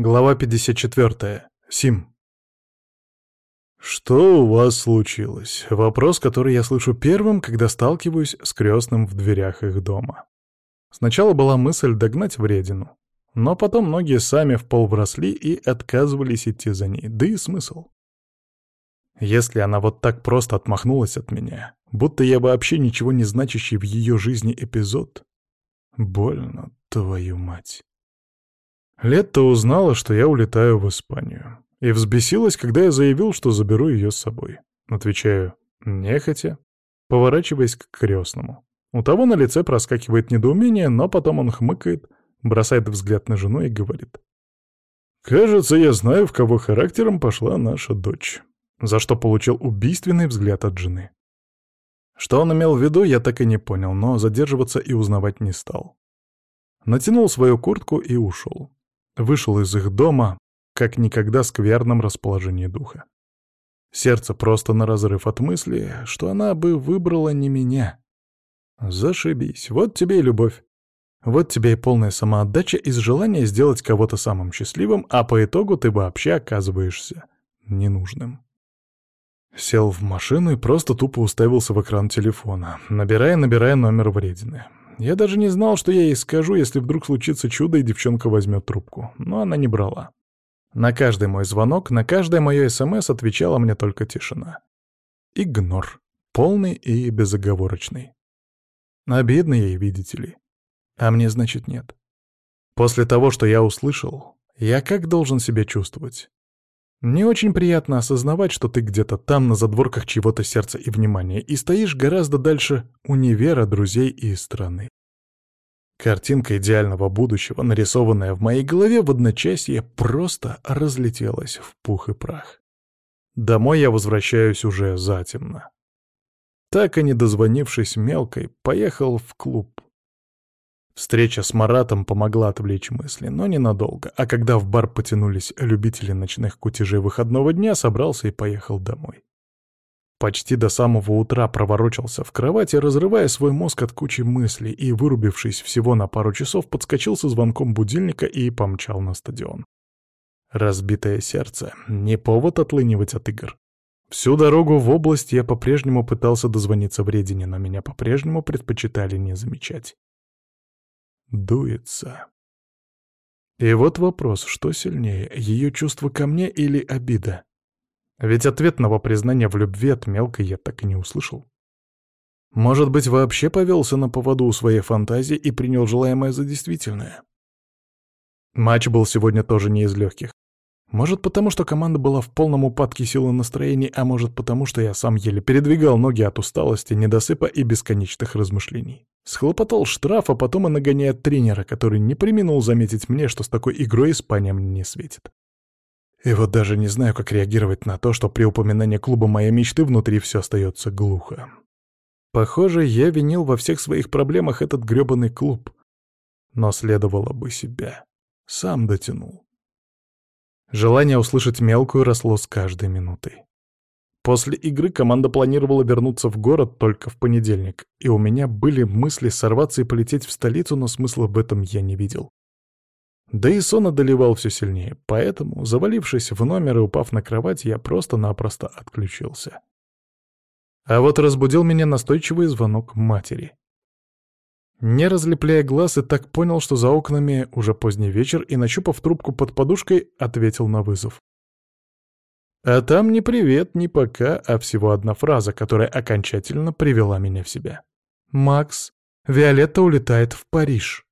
Глава 54. Сим. «Что у вас случилось?» — вопрос, который я слышу первым, когда сталкиваюсь с крестным в дверях их дома. Сначала была мысль догнать вредину, но потом многие сами в пол вросли и отказывались идти за ней, да и смысл. Если она вот так просто отмахнулась от меня, будто я вообще ничего не значащий в ее жизни эпизод, больно, твою мать. Летта узнала, что я улетаю в Испанию, и взбесилась, когда я заявил, что заберу ее с собой. Отвечаю «нехотя», поворачиваясь к крестному. У того на лице проскакивает недоумение, но потом он хмыкает, бросает взгляд на жену и говорит. «Кажется, я знаю, в кого характером пошла наша дочь», за что получил убийственный взгляд от жены. Что он имел в виду, я так и не понял, но задерживаться и узнавать не стал. Натянул свою куртку и ушел. Вышел из их дома, как никогда скверном расположении духа. Сердце просто на разрыв от мысли, что она бы выбрала не меня. Зашибись, вот тебе и любовь. Вот тебе и полная самоотдача из желания сделать кого-то самым счастливым, а по итогу ты вообще оказываешься ненужным. Сел в машину и просто тупо уставился в экран телефона, набирая-набирая номер вредины. Я даже не знал, что я ей скажу, если вдруг случится чудо и девчонка возьмет трубку, но она не брала. На каждый мой звонок, на каждое мое СМС отвечала мне только тишина. Игнор. Полный и безоговорочный. Обидно ей, видите ли. А мне, значит, нет. После того, что я услышал, я как должен себя чувствовать? Не очень приятно осознавать, что ты где-то там, на задворках чего-то сердца и внимания, и стоишь гораздо дальше универа, друзей и страны. Картинка идеального будущего, нарисованная в моей голове в одночасье, просто разлетелась в пух и прах. Домой я возвращаюсь уже затемно. Так и не дозвонившись мелкой, поехал в клуб. Встреча с Маратом помогла отвлечь мысли, но ненадолго, а когда в бар потянулись любители ночных кутежей выходного дня, собрался и поехал домой. Почти до самого утра проворочался в кровати, разрывая свой мозг от кучи мыслей, и, вырубившись всего на пару часов, подскочил со звонком будильника и помчал на стадион. Разбитое сердце — не повод отлынивать от игр. Всю дорогу в область я по-прежнему пытался дозвониться в Редине, но меня по-прежнему предпочитали не замечать дуется. И вот вопрос, что сильнее, ее чувство ко мне или обида? Ведь ответного признания в любви от мелкой я так и не услышал. Может быть, вообще повелся на поводу у своей фантазии и принял желаемое за действительное? Матч был сегодня тоже не из легких. Может, потому что команда была в полном упадке силы настроения, а может, потому что я сам еле передвигал ноги от усталости, недосыпа и бесконечных размышлений. Схлопотал штраф, а потом и нагоняет тренера, который не приминул заметить мне, что с такой игрой Испания мне не светит. И вот даже не знаю, как реагировать на то, что при упоминании клуба моей мечты внутри все остается глухо. Похоже, я винил во всех своих проблемах этот грёбаный клуб. Но следовало бы себя. Сам дотянул. Желание услышать мелкую росло с каждой минутой. После игры команда планировала вернуться в город только в понедельник, и у меня были мысли сорваться и полететь в столицу, но смысла в этом я не видел. Да и сон одолевал все сильнее, поэтому, завалившись в номер и упав на кровать, я просто-напросто отключился. А вот разбудил меня настойчивый звонок матери. Не разлепляя глаз, и так понял, что за окнами уже поздний вечер, и, нащупав трубку под подушкой, ответил на вызов. А там ни привет, ни пока, а всего одна фраза, которая окончательно привела меня в себя. «Макс, Виолетта улетает в Париж».